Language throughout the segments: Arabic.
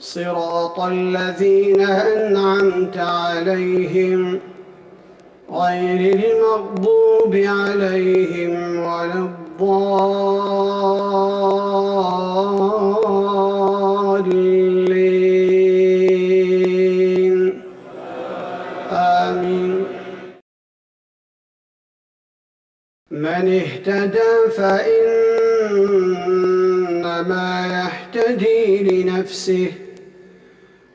صراط الذين أنعمت عليهم غير المغضوب عليهم ولا الضالين. آمين. من اهتدى فإنما يهتدي لنفسه.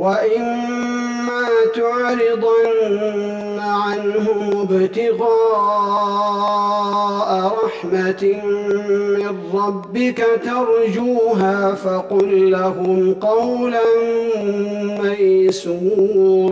وإما تعرضن عنهم ابتغاء رحمة من ربك ترجوها فقل لهم قولا ميسورا.